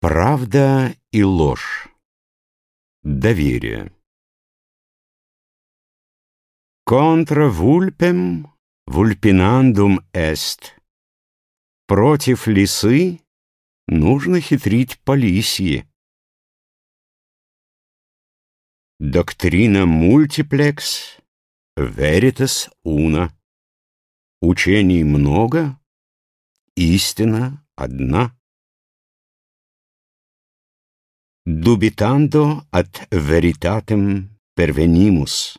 Правда и ложь. Доверие. Контра вульпем вульпинандум эст. Против лисы нужно хитрить по лисье. Доктрина мультиплекс, веритас уна. Учений много, истина одна. Дубитандо от веритатем первенимус.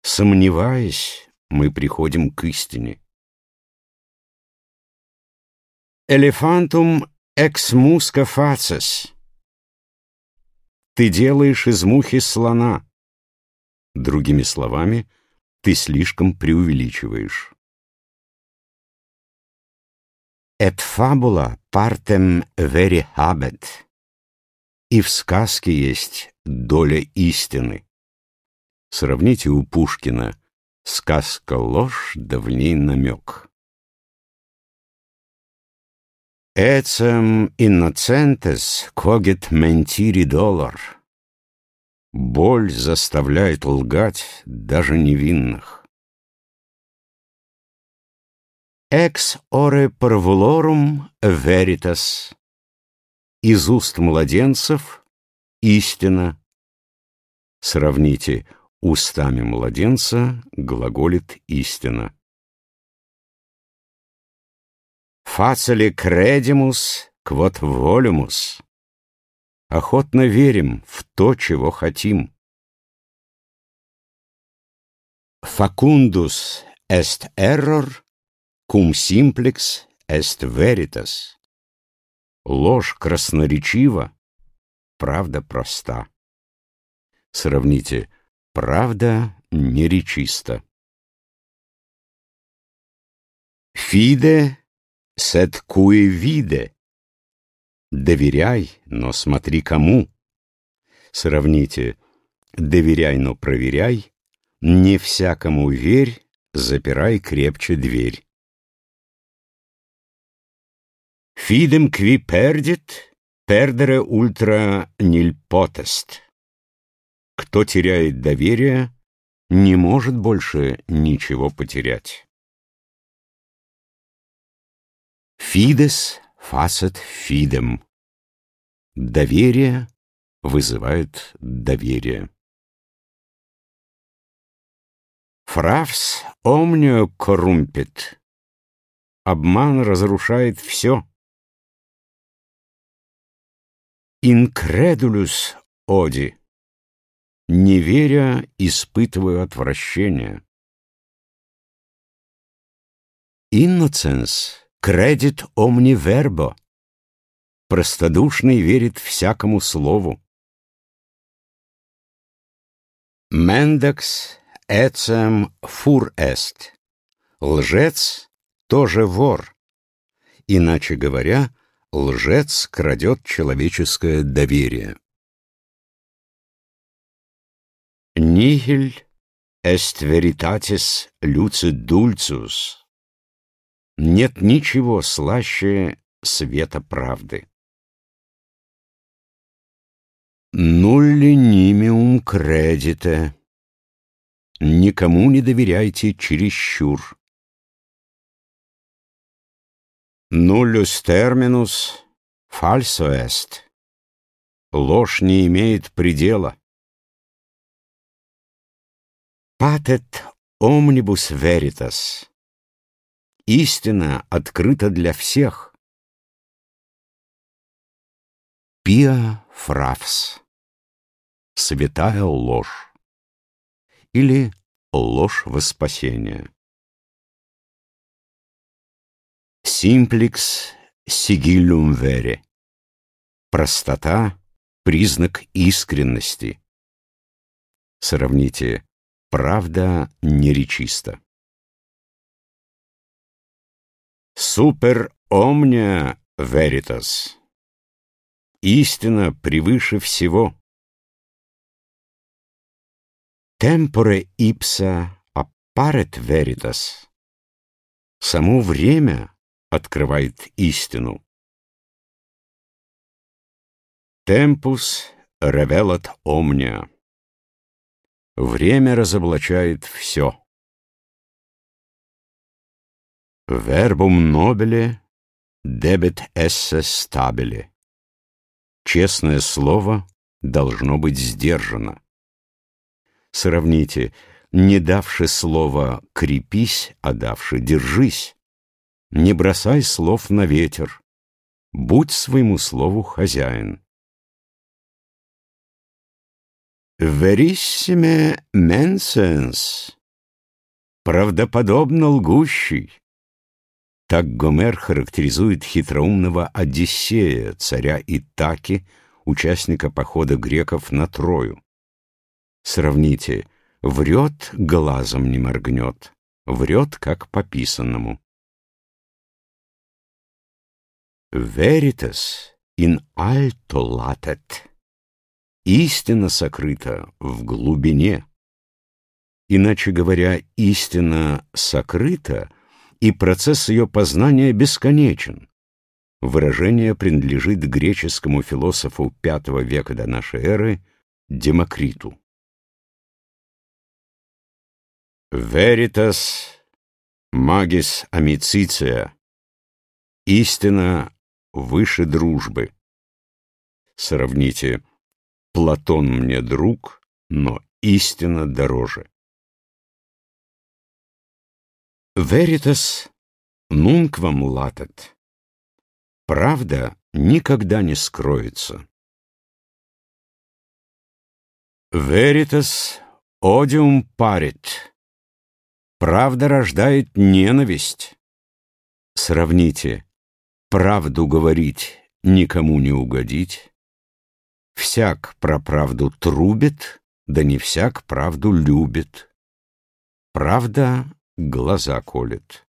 Сомневаясь, мы приходим к истине. Элефантум экс мусca faces. Ты делаешь из мухи слона. Другими словами, ты слишком преувеличиваешь. Et fabula partem veri habet. И в сказке есть доля истины. Сравните у Пушкина «Сказка ложь, да в ней намек». Эцем инноцентес когет ментири доллар. Боль заставляет лгать даже невинных. Экс оре парвулорум веритас из уст младенцев истина. Сравните, устами младенца глаголит истина. Фацели кредимус, квот волюмус. Охотно верим в то, чего хотим. Факундус est error, cum simplex est veritas. Ложь красноречива, правда проста. Сравните, правда неречиста. Фиде сет куе виде. Доверяй, но смотри кому. Сравните, доверяй, но проверяй, не всякому верь, запирай крепче дверь. Fidem qui perdit, perdere ultra nil potest. Кто теряет доверие, не может больше ничего потерять. Фидес фасет фидем. Доверие вызывает доверие. Фравс омнио коррумпит. Обман разрушает все. Incredulus оди. Не веря, испытываю отвращение. Innocens credit omni verbo. Простодушный верит всякому слову. Mendax ecem fur est. Лжец тоже вор. Иначе говоря, лжец крадет человеческое доверие. Нихель est veritatis lucid dulcius. Нет ничего слаще света правды. Нулли нимиум кредите. Никому не доверяйте чересчур. Нулюс терминус фальсо эст. Ложь не имеет предела. Патет омнибус веритас. Истина открыта для всех. Пиа фравс. Святая ложь. Или ложь во спасение. Симплекс сигиллум вере. Простота — признак искренности. Сравните «правда неречиста». Супер омния веритас. Истина превыше всего. Темпоре ипса аппарет веритас. Само время открывает истину. Темпус ревелат омния. Время разоблачает все. Вербум нобеле дебет эссе стабиле. Честное слово должно быть сдержано. Сравните, не давши слова «крепись», а давши «держись». Не бросай слов на ветер. Будь своему слову хозяин. Вериссиме менсенс. Правдоподобно лгущий. Так Гомер характеризует хитроумного Одиссея, царя Итаки, участника похода греков на Трою. Сравните, врет, глазом не моргнет, врет, как по писанному. Veritas in alto latet. Истина сокрыта в глубине. Иначе говоря, истина сокрыта, и процесс ее познания бесконечен. Выражение принадлежит греческому философу V века до нашей эры Демокриту. Veritas magis amicitia. Истина выше дружбы. Сравните Платон мне друг, но истина дороже. Veritas nunquam latet. Правда никогда не скроется. Veritas odium parit. Правда рождает ненависть. Сравните. Правду говорить, никому не угодить. Всяк про правду трубит, да не всяк правду любит. Правда глаза колет.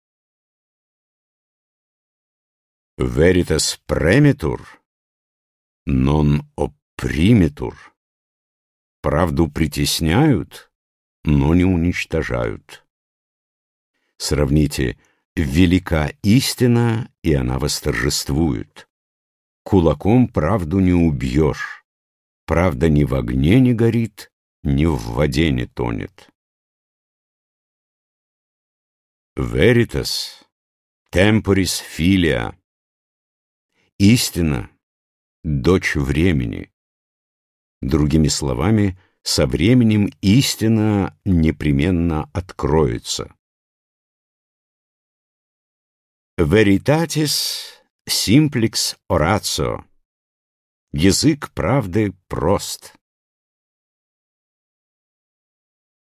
Veritas premitur, non opprimitur. Правду притесняют, но не уничтожают. Сравните «велика истина, и она восторжествует». Кулаком правду не убьешь. Правда ни в огне не горит, ни в воде не тонет. Veritas, temporis filia. Истина, дочь времени. Другими словами, со временем истина непременно откроется. Veritatis simplex oratio. Язык правды прост.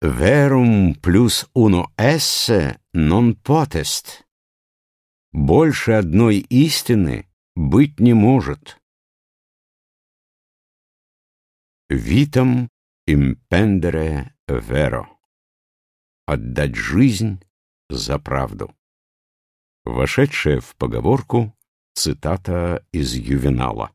Verum плюс uno esse non potest. Больше одной истины быть не может. Витам импендере веро. Отдать жизнь за правду. Вошедшая в поговорку цитата из Ювенала.